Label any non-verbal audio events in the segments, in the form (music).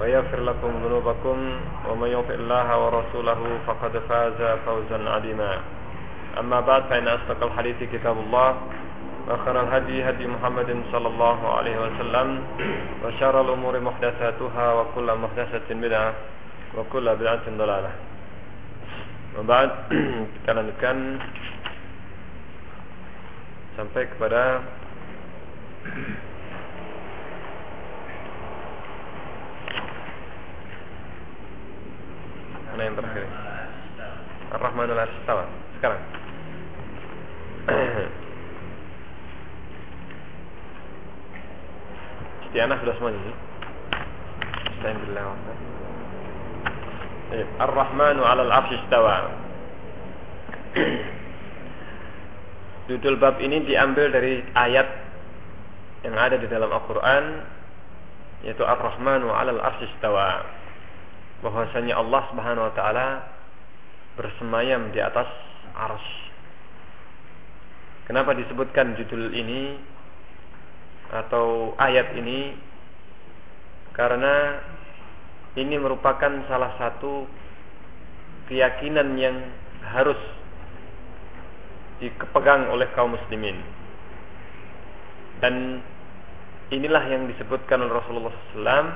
ويغفر لكم ذنوبكم ومن يطع الله ورسوله فقد فاز فوزا عظيما. أما بعد فإن أصدق الحديث كتاب الله وخير الهدي هدي محمد صلى الله عليه وسلم وشر الأمور محدثاتها وكل محدثة بدعة وكل بدعة ضلالة. وبعد (clears throat) kita lanjutkan. Sampai kepada (clears throat) Mana yang terakhir? Ar-Rahmanul Arstawa. Sekarang. Istianah sudah semuanya sih. Alhamdulillah. Ar-Rahmanu 'alal 'arsy istawa. Judul bab ini diambil dari ayat yang ada di dalam Al-Qur'an yaitu Ar-Rahmanu 'alal 'arsy istawa. Bahwasanya Allah Subhanahu wa taala bersemayam di atas arsy. Kenapa disebutkan judul ini atau ayat ini? Karena ini merupakan salah satu keyakinan yang harus dikepegang oleh kaum muslimin. Dan inilah yang disebutkan oleh Rasulullah SAW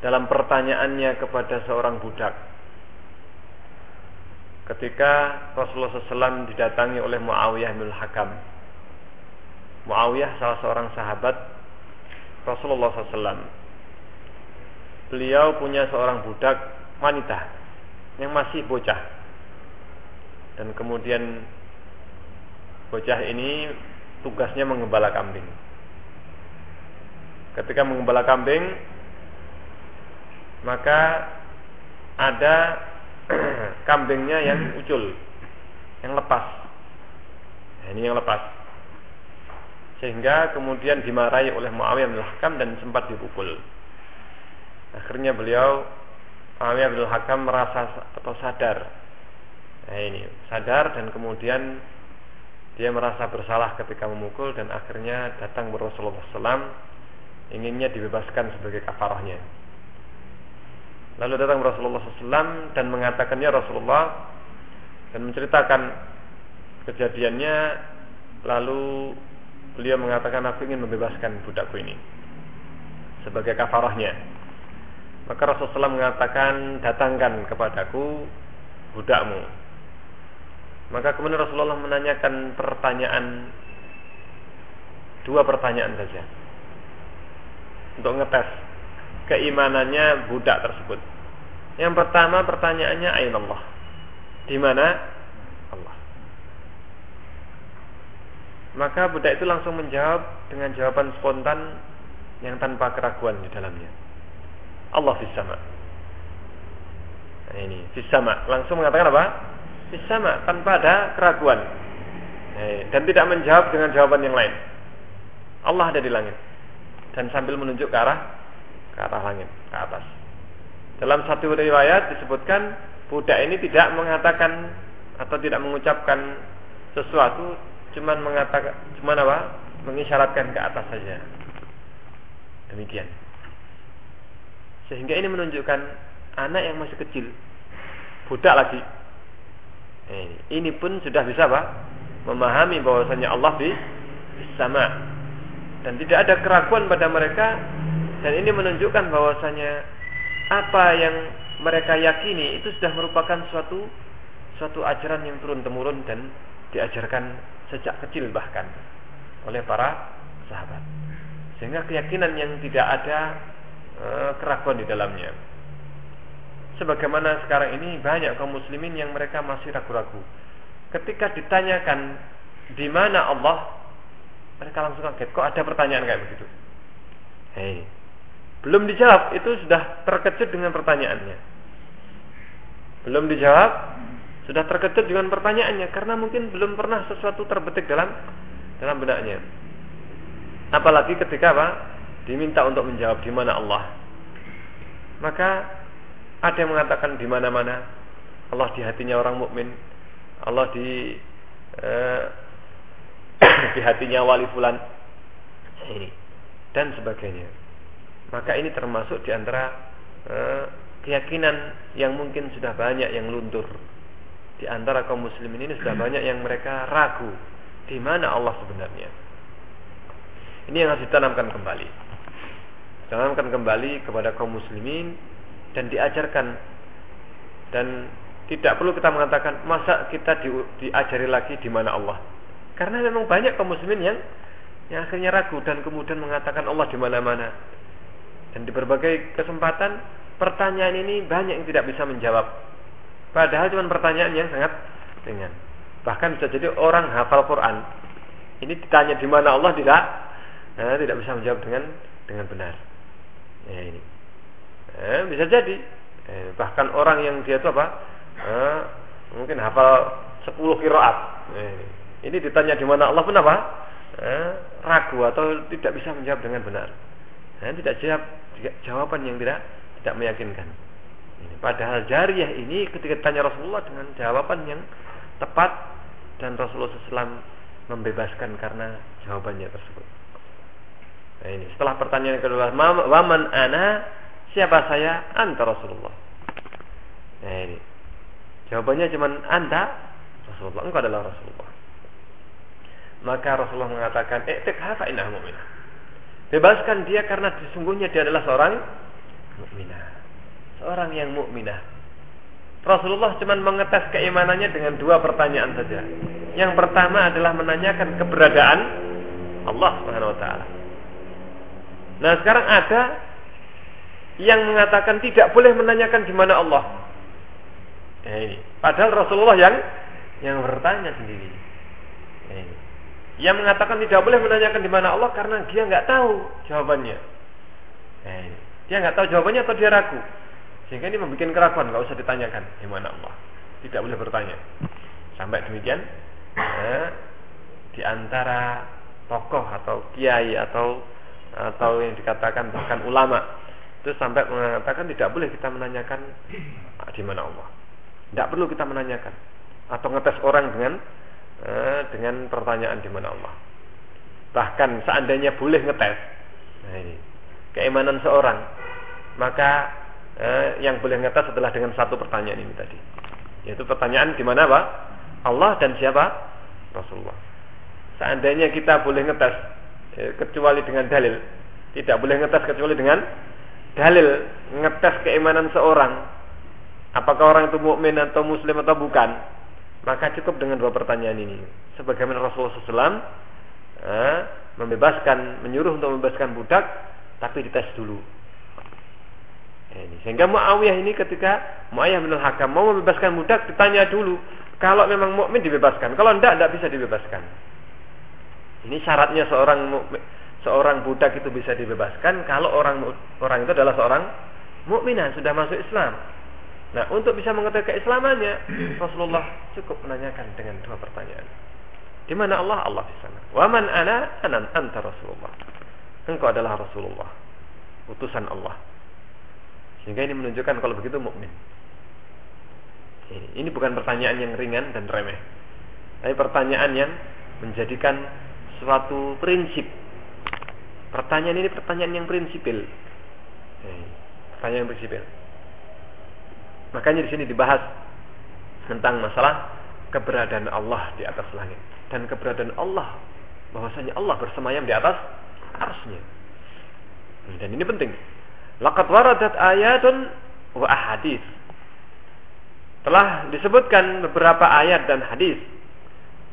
dalam pertanyaannya kepada seorang budak. Ketika Rasulullah SAW didatangi oleh Muawiyah bin Hakam. Muawiyah salah seorang sahabat Rasulullah SAW. Beliau punya seorang budak wanita yang masih bocah. Dan kemudian bocah ini tugasnya mengembala kambing. Ketika mengembala kambing, maka ada (clears throat) kambingnya yang ucul, yang lepas. Nah, ini yang lepas. Sehingga kemudian dimarahi oleh Muawiyah bin Hakam dan sempat dipukul. Akhirnya beliau Muawiyah bin Hakam merasa atau sadar. Nah ini, sadar dan kemudian dia merasa bersalah ketika memukul dan akhirnya datang ke Rasulullah inginnya dibebaskan sebagai kafarahnya. Lalu datang Rasulullah SAW dan mengatakannya Rasulullah dan menceritakan kejadiannya. Lalu beliau mengatakan aku ingin membebaskan budakku ini sebagai kafarahnya. Maka Rasulullah SAW mengatakan datangkan kepadaku budakmu. Maka kemudian Rasulullah menanyakan pertanyaan dua pertanyaan saja untuk ngetes keimanannya budak tersebut. Yang pertama pertanyaannya ain Allah. Di mana Allah? Maka budak itu langsung menjawab dengan jawaban spontan yang tanpa keraguan di dalamnya. Allah fis sama. Nah, ini fis sama. Langsung mengatakan apa? Fis sama tanpa ada keraguan. Dan tidak menjawab dengan jawaban yang lain. Allah ada di langit. Dan sambil menunjuk ke arah ke arah langit, ke atas. Dalam satu riwayat disebutkan budak ini tidak mengatakan atau tidak mengucapkan sesuatu, cuman mengatakan cuman apa? mengisyaratkan ke atas saja. Demikian. Sehingga ini menunjukkan anak yang masih kecil, budak lagi. Ini pun sudah bisa apa? Memahami bahwasanya Allah di sama dan tidak ada keraguan pada mereka dan ini menunjukkan bahwasanya apa yang mereka yakini itu sudah merupakan suatu suatu ajaran yang turun temurun dan diajarkan sejak kecil bahkan oleh para sahabat. Sehingga keyakinan yang tidak ada e, keraguan di dalamnya. Sebagaimana sekarang ini banyak kaum muslimin yang mereka masih ragu-ragu. Ketika ditanyakan di mana Allah, mereka langsung kaget. Kok ada pertanyaan kayak begitu? Hei, belum dijawab, itu sudah terkejut dengan pertanyaannya. Belum dijawab, sudah terkejut dengan pertanyaannya karena mungkin belum pernah sesuatu terbetik dalam dalam benaknya. Apalagi ketika apa? Diminta untuk menjawab di mana Allah. Maka ada yang mengatakan di mana-mana Allah di hatinya orang mukmin, Allah di eh, (clears throat) di hatinya wali fulan ini dan sebagainya. Maka ini termasuk di antara eh, keyakinan yang mungkin sudah banyak yang luntur. Di antara kaum muslimin ini sudah banyak yang mereka ragu di mana Allah sebenarnya. Ini yang harus ditanamkan kembali. Ditanamkan kembali kepada kaum muslimin dan diajarkan dan tidak perlu kita mengatakan masa kita di, diajari lagi di mana Allah. Karena memang banyak kaum muslimin yang yang akhirnya ragu dan kemudian mengatakan Allah di mana-mana. Dan di berbagai kesempatan pertanyaan ini banyak yang tidak bisa menjawab. Padahal cuma pertanyaan yang sangat ringan. Bahkan bisa jadi orang hafal Quran. Ini ditanya di mana Allah tidak nah, tidak bisa menjawab dengan dengan benar. Ya ini. Eh, bisa jadi. Eh, bahkan orang yang dia itu apa? Eh, mungkin hafal 10 kiroat. Eh, ini ditanya di mana Allah pun apa? Eh, ragu atau tidak bisa menjawab dengan benar. Eh, tidak jawab jawaban yang tidak tidak meyakinkan. Padahal jariah ini ketika ditanya Rasulullah dengan jawaban yang tepat dan Rasulullah SAW membebaskan karena jawabannya tersebut. Nah ini setelah pertanyaan kedua, waman ana siapa saya? Anta Rasulullah. Nah ini jawabannya cuma anta Rasulullah. Engkau adalah Rasulullah. Maka Rasulullah mengatakan, "Iktik hafa mu'minah." Bebaskan dia karena sesungguhnya dia adalah seorang mukminah. Seorang yang mukminah. Rasulullah cuma mengetes keimanannya dengan dua pertanyaan saja. Yang pertama adalah menanyakan keberadaan Allah Subhanahu wa taala. Nah sekarang ada yang mengatakan tidak boleh menanyakan di mana Allah. Ini. Padahal Rasulullah yang yang bertanya sendiri. Yang mengatakan tidak boleh menanyakan di mana Allah karena dia nggak tahu jawabannya. Ini. Dia nggak tahu jawabannya atau dia ragu. Sehingga ini membuat keraguan, nggak usah ditanyakan di mana Allah. Tidak boleh bertanya. Sampai demikian, eh, di antara tokoh atau kiai atau atau yang dikatakan bahkan ulama itu sampai mengatakan tidak boleh kita menanyakan di mana Allah. Tidak perlu kita menanyakan atau ngetes orang dengan eh, dengan pertanyaan di mana Allah. Bahkan seandainya boleh ngetes, nah keimanan seorang, maka eh, yang boleh ngetes adalah dengan satu pertanyaan ini tadi, yaitu pertanyaan di mana pak Allah dan siapa? Rasulullah. Seandainya kita boleh ngetes Eh, kecuali dengan dalil. Tidak boleh ngetes kecuali dengan dalil ngetes keimanan seorang. Apakah orang itu mukmin atau muslim atau bukan? Maka cukup dengan dua pertanyaan ini. Sebagaimana Rasulullah SAW eh, membebaskan, menyuruh untuk membebaskan budak, tapi dites dulu. Eh, ini. Sehingga Muawiyah ini ketika Muawiyah bin Hakam mau membebaskan budak ditanya dulu. Kalau memang mukmin dibebaskan, kalau tidak tidak bisa dibebaskan. Ini syaratnya seorang seorang budak itu bisa dibebaskan kalau orang orang itu adalah seorang mukminah sudah masuk Islam. Nah, untuk bisa mengetahui keislamannya, (clears throat) Rasulullah cukup menanyakan dengan dua pertanyaan. Di mana Allah? Allah di sana. Wa man ana? Anan anta Rasulullah. Engkau adalah Rasulullah, utusan Allah. Sehingga ini menunjukkan kalau begitu mukmin. Ini bukan pertanyaan yang ringan dan remeh. Tapi pertanyaan yang menjadikan suatu prinsip. Pertanyaan ini pertanyaan yang prinsipil. Eh, pertanyaan yang prinsipil. Makanya di sini dibahas tentang masalah keberadaan Allah di atas langit dan keberadaan Allah bahwasanya Allah bersemayam di atas arsnya. Dan ini penting. Laqad waradat ayatun wa ahadith. telah disebutkan beberapa ayat dan hadis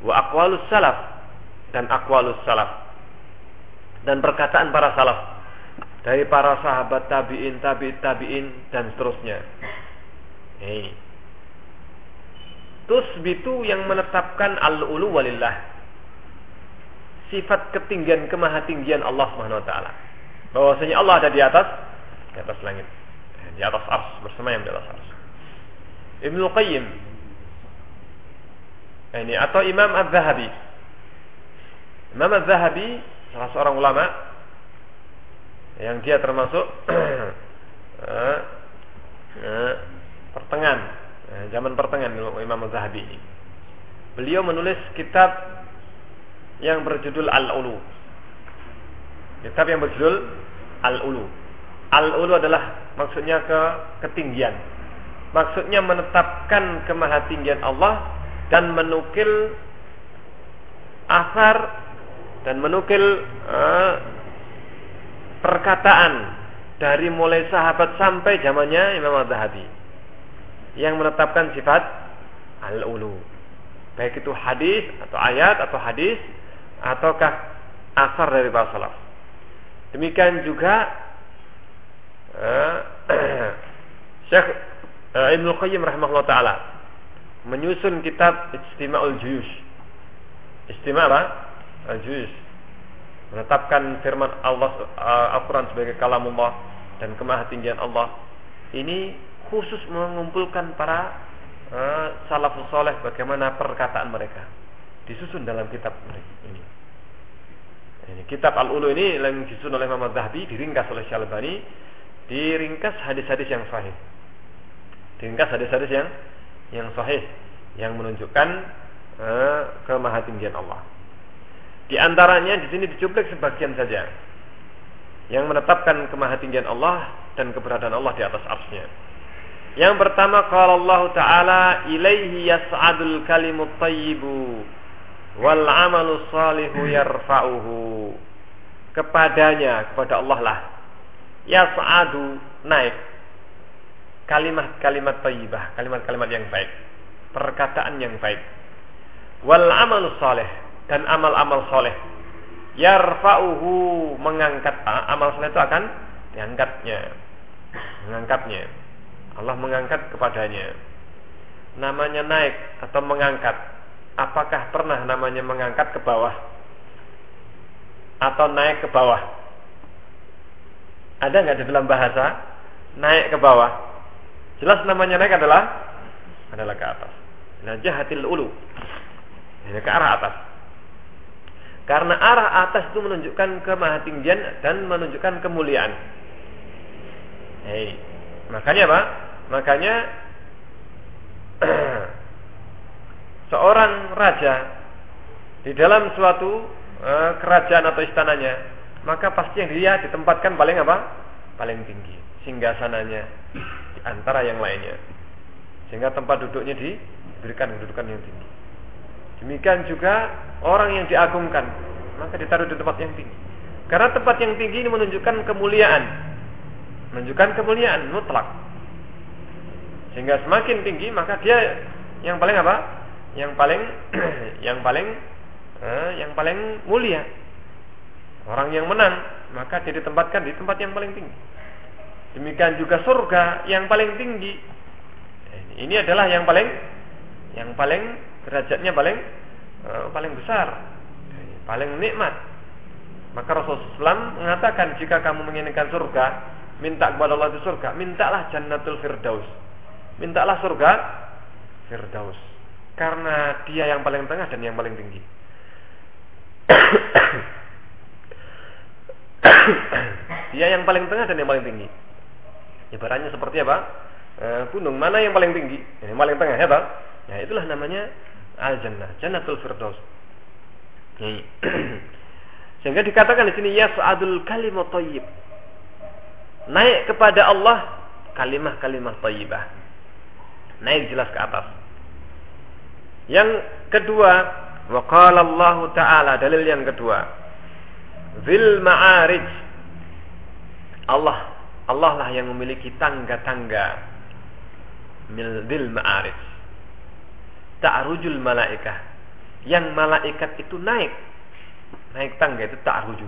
wa aqwalus salaf dan aqwalus salaf dan perkataan para salaf dari para sahabat tabi'in, tabi'in, tabi'in dan seterusnya. Hey. Tusbitu yang menetapkan al-ulu walillah. Sifat ketinggian kemahatinggian Allah Subhanahu wa taala. Bahwasanya Allah ada di atas di atas langit. Di atas ars bersama yang di atas ars. Ibnu Qayyim ini atau Imam Az-Zahabi. Imam Az-Zahabi salah seorang ulama yang dia termasuk (clears throat) uh, uh, pertengahan uh, zaman pertengahan Imam Az-Zahabi ini. Beliau menulis kitab yang berjudul Al-Ulu. Kitab yang berjudul Al-Ulu. Al-Ulu adalah maksudnya ke ketinggian. Maksudnya menetapkan kemahatinggian Allah dan menukil asar dan menukil uh, perkataan dari mulai sahabat sampai zamannya Imam Az-Zahabi yang menetapkan sifat al-ulu. Baik itu hadis atau ayat atau hadis ataukah asar dari para salaf. Demikian juga uh, (clears throat) Syekh uh, Ibnu Qayyim rahimahullah taala menyusun kitab Istima'ul Juyush. Apa? al-juz menetapkan firman Allah uh, Al-Quran sebagai kalamullah dan kemahatinggian Allah ini khusus mengumpulkan para uh, salafus soleh bagaimana perkataan mereka disusun dalam kitab ini. Ini kitab Al-Ulu ini yang disusun oleh Muhammad Zahabi diringkas oleh Syalbani diringkas hadis-hadis yang sahih. Diringkas hadis-hadis yang yang sahih yang menunjukkan uh, kemahatinggian Allah. Di antaranya di sini dicuplik sebagian saja yang menetapkan kemahatinggian Allah dan keberadaan Allah di atas arsnya. Yang pertama kalau Allah Ta'ala ilaihi yas'adul kalimut tayyibu wal amalu salihu yarfa'uhu. Kepadanya, kepada Allah lah. Yas'adu naik. Kalimat-kalimat tayyibah, kalimat-kalimat yang baik. Perkataan yang baik. Wal amalu salih dan amal-amal soleh. Yarfa'uhu mengangkat ah, amal soleh itu akan diangkatnya, mengangkatnya. Allah mengangkat kepadanya. Namanya naik atau mengangkat. Apakah pernah namanya mengangkat ke bawah atau naik ke bawah? Ada nggak di dalam bahasa naik ke bawah? Jelas namanya naik adalah adalah ke atas. Nah, jahatil ulu. Ini ke arah atas. Karena arah atas itu menunjukkan kemahatinggian dan menunjukkan kemuliaan. Hei. Makanya apa? Makanya (clears throat) seorang raja di dalam suatu uh, kerajaan atau istananya, maka pasti yang dia ditempatkan paling apa? Paling tinggi, singgasananya di antara yang lainnya. Sehingga tempat duduknya diberikan kedudukan yang tinggi. Demikian juga orang yang diagungkan, maka ditaruh di tempat yang tinggi. Karena tempat yang tinggi ini menunjukkan kemuliaan. Menunjukkan kemuliaan mutlak. Sehingga semakin tinggi maka dia yang paling apa? Yang paling (clears throat) yang paling eh, yang paling mulia. Orang yang menang maka dia ditempatkan di tempat yang paling tinggi. Demikian juga surga yang paling tinggi. Ini adalah yang paling yang paling derajatnya paling uh, paling besar, paling nikmat. Maka Rasulullah SAW mengatakan jika kamu menginginkan surga, minta kepada Allah di surga, mintalah Jannatul Firdaus. Mintalah surga Firdaus. Karena dia yang paling tengah dan yang paling tinggi. (coughs) dia yang paling tengah dan yang paling tinggi. Ibaratnya seperti apa? E, gunung mana yang paling tinggi? Yang paling tengah ya, Pak? Ya, itulah namanya al-jannah, jannatul firdaus. (coughs) Sehingga dikatakan di sini yas'adul kalimat thayyib. Naik kepada Allah kalimah-kalimah thayyibah. Naik jelas ke atas. Yang kedua, wa Allah taala dalil yang kedua. Zil ma'arij. Allah Allah lah yang memiliki tangga-tangga. Mildil ma'arif. Ta'rujul malaikah. Yang malaikat itu naik. Naik tangga itu ta'ruju.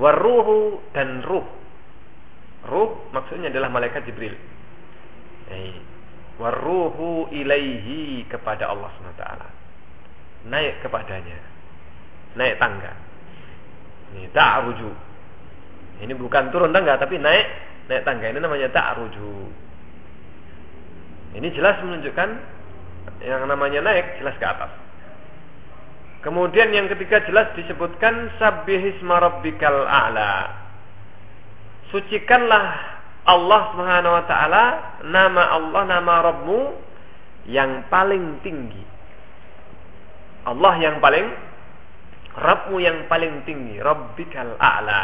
Waruhu dan ruh. Ruh maksudnya adalah malaikat Jibril. Eh, waruhu ilaihi kepada Allah SWT. Naik kepadanya. Naik tangga. Ini ta'ruju. Ini bukan turun tangga tapi naik naik tangga. Ini namanya ta'ruju. Ini jelas menunjukkan yang namanya naik jelas ke atas. Kemudian yang ketiga jelas disebutkan sabbihisma rabbikal a'la. Sucikanlah Allah Subhanahu wa taala nama Allah nama Rabbmu yang paling tinggi. Allah yang paling Rabbmu yang paling tinggi, Rabbikal a'la.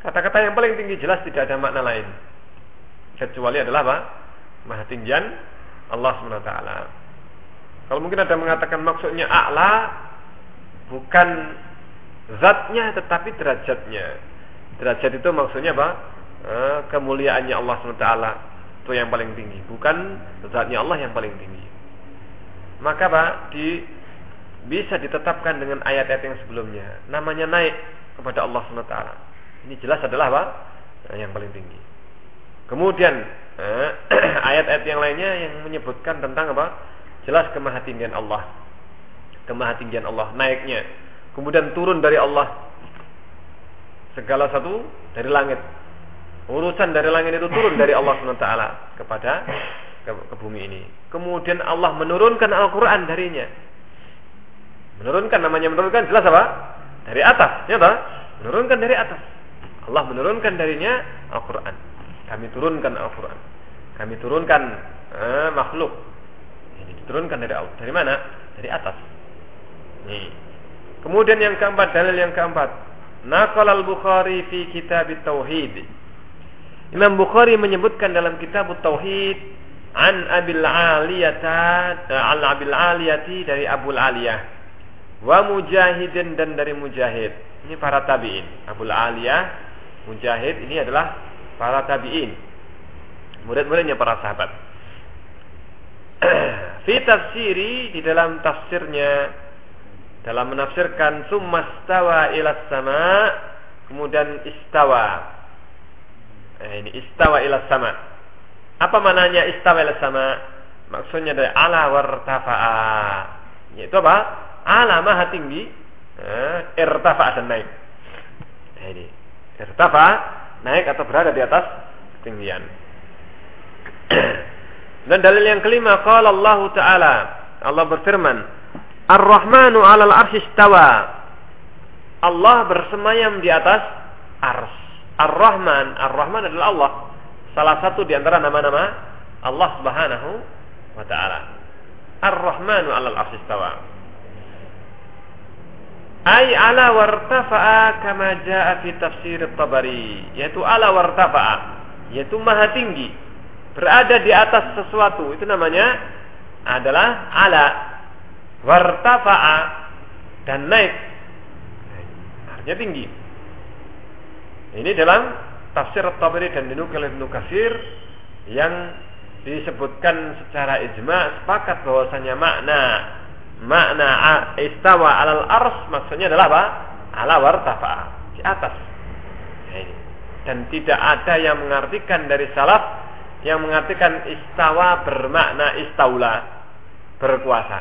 Kata-kata yang paling tinggi jelas tidak ada makna lain. Kecuali adalah apa? Maha tinggian Allah Subhanahu taala. Kalau mungkin ada mengatakan maksudnya a'la bukan zatnya tetapi derajatnya. Derajat itu maksudnya apa? Eh, kemuliaannya Allah SWT itu yang paling tinggi, bukan zatnya Allah yang paling tinggi. Maka Pak, di bisa ditetapkan dengan ayat-ayat yang sebelumnya. Namanya naik kepada Allah SWT. Ini jelas adalah apa? Eh, yang paling tinggi. Kemudian eh, (clears throat) ayat-ayat yang lainnya yang menyebutkan tentang apa? Jelas kemahatinggian Allah. Kemahatinggian Allah naiknya. Kemudian turun dari Allah. Segala satu dari langit. Urusan dari langit itu turun dari Allah SWT kepada ke, ke bumi ini. Kemudian Allah menurunkan Al-Quran darinya. Menurunkan namanya menurunkan jelas apa? Dari atas, ya? Menurunkan dari atas. Allah menurunkan darinya Al-Quran. Kami turunkan Al-Quran. Kami turunkan eh, makhluk diturunkan dari Allah. Dari mana? Dari atas. Nih. Kemudian yang keempat, dalil yang keempat. Naqal al-Bukhari fi kitab tauhid. Imam Bukhari menyebutkan dalam kitab tauhid an Abil Aliyata al Abil Aliyati dari Abu Aliyah wa Mujahidin dan dari Mujahid. Ini para tabi'in. Abu Aliyah, Mujahid ini adalah para tabi'in. Murid-muridnya para sahabat. (clears throat) Fi tafsiri di dalam tafsirnya dalam menafsirkan summastawa ila sama kemudian istawa. Eh, ini istawa ila sama. Apa mananya istawa ila sama? Maksudnya dari ala wartafa'a. Yaitu apa? Ala maha tinggi, eh, irtafa dan naik. Nah, ini irtafa naik atau berada di atas ketinggian. (clears throat) Dan dalil yang kelima qala Allah taala Allah berfirman Ar-Rahmanu 'alal 'arsy istawa Allah bersemayam di atas ars. Ar-Rahman, Ar-Rahman adalah Allah. Salah satu di antara nama-nama Allah Subhanahu wa taala. Ar-Rahmanu 'alal 'arsy istawa. Ay ala wartafa'a kama jaa fi tafsir tabari yaitu ala wartafa'a yaitu maha tinggi berada di atas sesuatu itu namanya adalah ala wartafa'a dan naik. Artinya tinggi. Ini dalam tafsir Tabari dan dinukil Ibnu Kasir yang disebutkan secara ijma sepakat bahwasanya makna makna istawa alal ars maksudnya adalah apa? ala wartafa'a di atas. Dan tidak ada yang mengartikan dari salaf yang mengartikan istawa bermakna istaula berkuasa.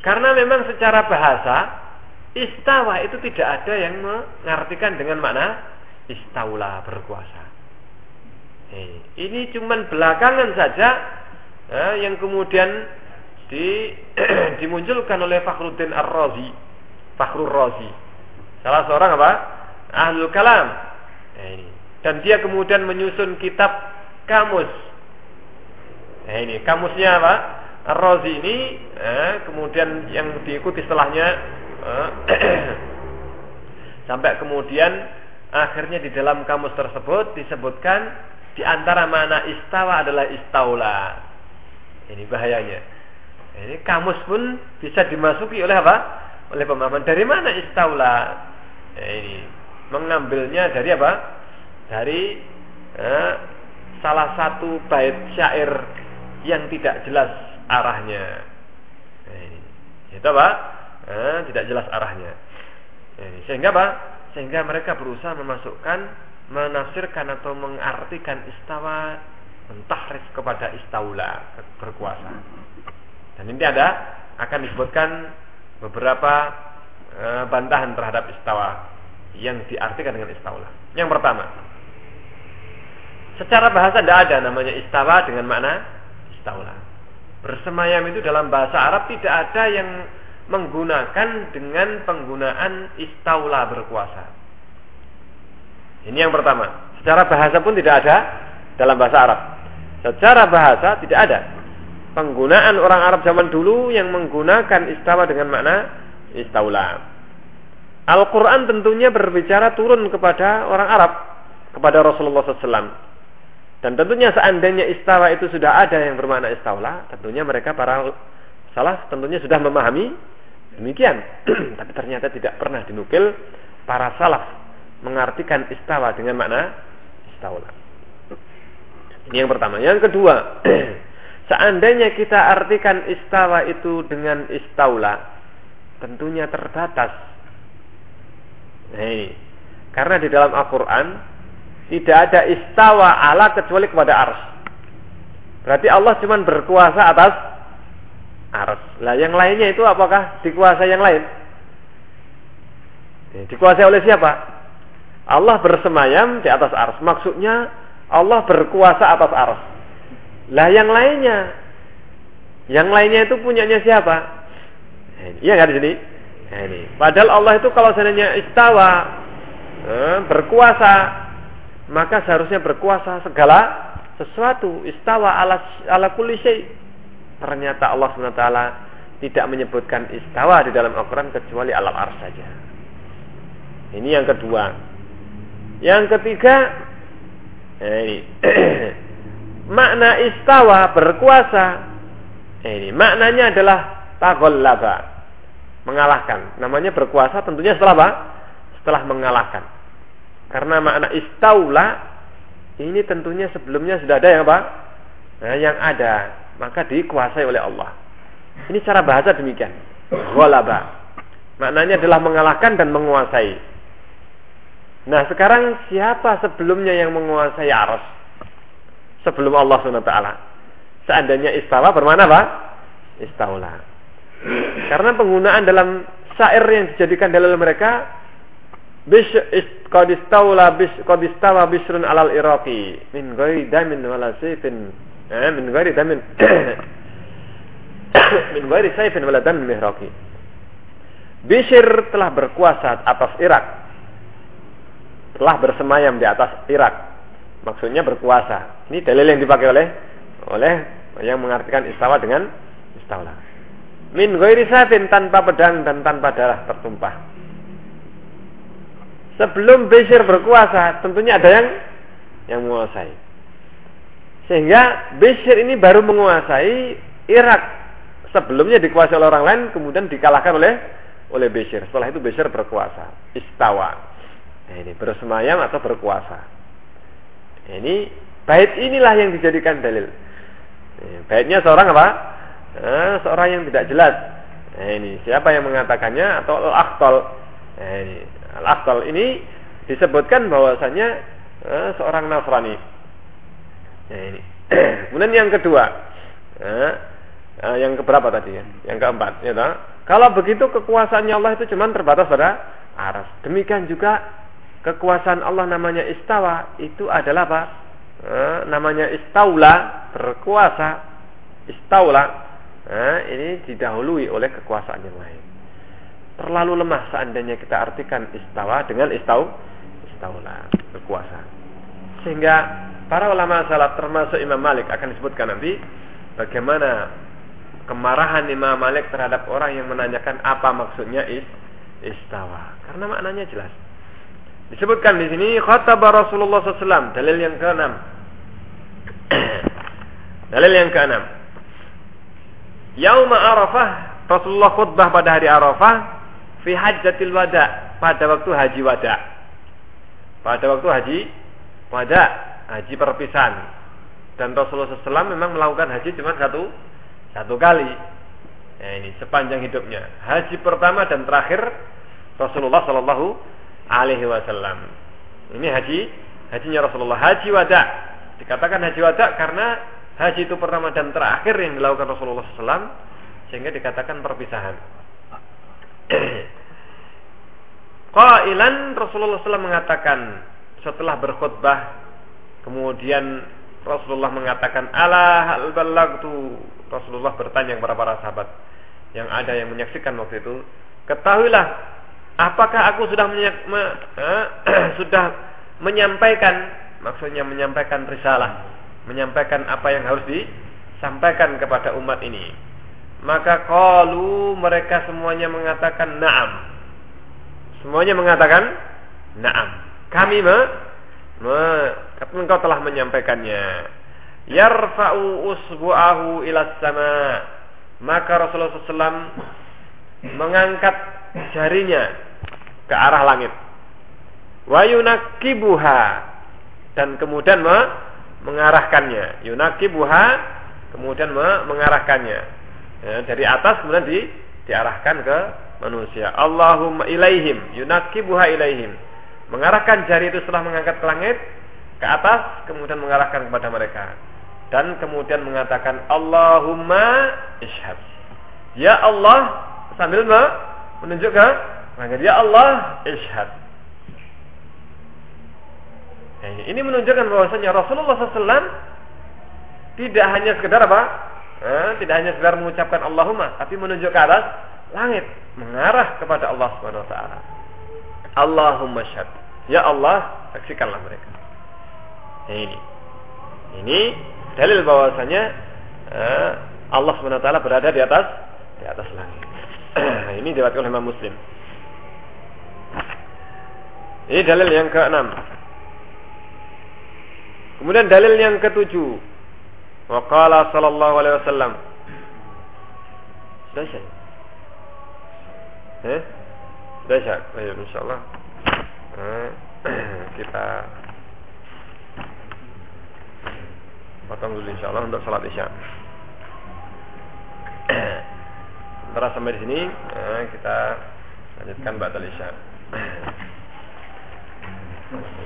Karena memang secara bahasa istawa itu tidak ada yang mengartikan dengan makna istaula berkuasa. Eh, ini cuman belakangan saja eh, yang kemudian di, (clears throat) dimunculkan oleh Fakhruddin Ar-Razi, Fakhrul Razi. Salah seorang apa? Ahlul kalam. Eh, ini. Dan dia kemudian menyusun kitab kamus. Nah ini kamusnya apa? Ar-Razi ini eh, kemudian yang diikuti setelahnya eh, (clears throat) sampai kemudian akhirnya di dalam kamus tersebut disebutkan di antara mana istawa adalah istaula. Ini bahayanya. Ini kamus pun bisa dimasuki oleh apa? Oleh pemahaman dari mana istaula? Nah, ini mengambilnya dari apa? Dari eh, salah satu bait syair yang tidak jelas arahnya. Ini. Itu apa? Eh, tidak jelas arahnya. Ini. Sehingga apa? Sehingga mereka berusaha memasukkan, menafsirkan atau mengartikan istawa mentahrif kepada istaula berkuasa. Dan ini ada akan disebutkan beberapa e, bantahan terhadap istawa yang diartikan dengan istaula. Yang pertama, secara bahasa tidak ada namanya istawa dengan makna istaula. Bersemayam itu dalam bahasa Arab tidak ada yang menggunakan dengan penggunaan istaula berkuasa. Ini yang pertama. Secara bahasa pun tidak ada dalam bahasa Arab. Secara bahasa tidak ada penggunaan orang Arab zaman dulu yang menggunakan istawa dengan makna istaula. Al-Quran tentunya berbicara turun kepada orang Arab, kepada Rasulullah SAW. Dan tentunya seandainya istawa itu sudah ada yang bermakna istaula, tentunya mereka para salah tentunya sudah memahami demikian. (clears throat) Tapi ternyata tidak pernah dinukil para salaf mengartikan istawa dengan makna istaula. Ini yang pertama. Yang kedua, (clears throat) seandainya kita artikan istawa itu dengan istaula, tentunya terbatas Hei. Karena di dalam Al-Quran tidak ada istawa ala kecuali kepada ars. Berarti Allah cuma berkuasa atas ars. Lah yang lainnya itu apakah dikuasai yang lain? Dikuasai oleh siapa? Allah bersemayam di atas ars. Maksudnya Allah berkuasa atas ars. Lah yang lainnya, yang lainnya itu punyanya siapa? Iya nggak di sini? Ini. Padahal Allah itu kalau seandainya istawa eh, berkuasa, maka seharusnya berkuasa segala sesuatu. Istawa ala ala kulli Ternyata Allah SWT tidak menyebutkan istawa di dalam Al-Quran kecuali alam ars saja. Ini yang kedua. Yang ketiga, nah ini (clears throat) makna istawa berkuasa. Nah ini maknanya adalah tagollaba mengalahkan. Namanya berkuasa tentunya setelah apa? Setelah mengalahkan. Karena makna istaula ini tentunya sebelumnya sudah ada yang apa? Nah, yang ada maka dikuasai oleh Allah. Ini cara bahasa demikian. Walaba. Maknanya adalah mengalahkan dan menguasai. Nah sekarang siapa sebelumnya yang menguasai arus? Sebelum Allah SWT. Seandainya istawa bermana apa? Istaula. Karena penggunaan dalam syair yang dijadikan dalil mereka bis qadistaula bis qadistawa bisrun alal iraqi. Min ghairi damin wala sayfin eh, min ghairi damin (coughs) min ghairi sayfin wala damin mihraqi Bishr telah berkuasa atas Irak. Telah bersemayam di atas Irak. Maksudnya berkuasa. Ini dalil yang dipakai oleh oleh yang mengartikan istawa dengan istaula min ghairi safin tanpa pedang dan tanpa darah tertumpah. Sebelum Bashir berkuasa, tentunya ada yang yang menguasai. Sehingga Bashir ini baru menguasai Irak. Sebelumnya dikuasai oleh orang lain, kemudian dikalahkan oleh oleh Bashir. Setelah itu Bashir berkuasa, istawa. Nah, ini bersemayam atau berkuasa. Ini bait inilah yang dijadikan dalil. Baitnya seorang apa? eh, seorang yang tidak jelas. Nah, ini siapa yang mengatakannya atau al-aqtal. Nah, ini al-aqtal ini disebutkan bahwasanya eh, seorang Nasrani. Nah, ini. (clears throat) Kemudian yang kedua, eh, eh, yang keberapa tadi ya? Yang keempat, ya? Kalau begitu kekuasaannya Allah itu cuma terbatas pada aras. Demikian juga kekuasaan Allah namanya istawa itu adalah apa? Eh, namanya istaula berkuasa istaula nah, ini didahului oleh kekuasaan yang lain. Terlalu lemah seandainya kita artikan istawa dengan istau istaula kekuasaan. Sehingga para ulama salaf termasuk Imam Malik akan disebutkan nanti bagaimana kemarahan Imam Malik terhadap orang yang menanyakan apa maksudnya is, istawa. Karena maknanya jelas. Disebutkan di sini khataba Rasulullah SAW dalil yang keenam. (clears throat) dalil yang keenam. Yauma Arafah Rasulullah khutbah pada hari Arafah fi hajjatil wada pada waktu haji wada. Pada waktu haji wada, haji perpisahan. dan Rasulullah SAW memang melakukan haji cuma satu satu kali. Nah, ini sepanjang hidupnya. Haji pertama dan terakhir Rasulullah Shallallahu Alaihi Wasallam. Ini haji hajinya Rasulullah. Haji wada dikatakan haji wada karena haji itu pertama dan terakhir yang dilakukan Rasulullah SAW sehingga dikatakan perpisahan. (clears throat) Qailan Rasulullah SAW mengatakan setelah berkhutbah kemudian Rasulullah mengatakan ala hal balagtu Rasulullah bertanya kepada para sahabat yang ada yang menyaksikan waktu itu ketahuilah apakah aku sudah menyak, me, eh, (clears throat) sudah menyampaikan maksudnya menyampaikan risalah menyampaikan apa yang harus disampaikan kepada umat ini maka qalu mereka semuanya mengatakan na'am Semuanya mengatakan Naam. Kami me, me engkau telah menyampaikannya. Yarfa'u usbu'ahu ila sama. Maka Rasulullah SAW mengangkat jarinya ke arah langit. Wa yunakibuha dan kemudian me, mengarahkannya. Yunakibuha kemudian me, mengarahkannya. Ya, dari atas kemudian di, diarahkan ke manusia. Allahumma ilaihim, yunakibuha ilaihim. Mengarahkan jari itu setelah mengangkat ke langit ke atas, kemudian mengarahkan kepada mereka. Dan kemudian mengatakan Allahumma ishab. Ya Allah sambil menunjuk ke langit. Ya Allah ishab. Nah, ini menunjukkan bahwasanya Rasulullah SAW tidak hanya sekedar apa? Eh, tidak hanya sekedar mengucapkan Allahumma, tapi menunjuk ke atas langit mengarah kepada Allah Subhanahu wa taala. Allahumma syad. Ya Allah, saksikanlah mereka. Ini. Ini dalil bahwasanya uh, Allah Subhanahu wa taala berada di atas di atas langit. (clears throat) ini diriwayatkan oleh Imam Muslim. Ini dalil yang keenam. Kemudian dalil yang ketujuh. Waqala sallallahu alaihi wasallam. Sudah Eh? Sudah ya? Ayo insyaallah. Eh, (clears throat) kita potong dulu insyaallah untuk salat isya. (clears throat) Sementara sampai di sini eh, kita lanjutkan batal isya. (clears throat)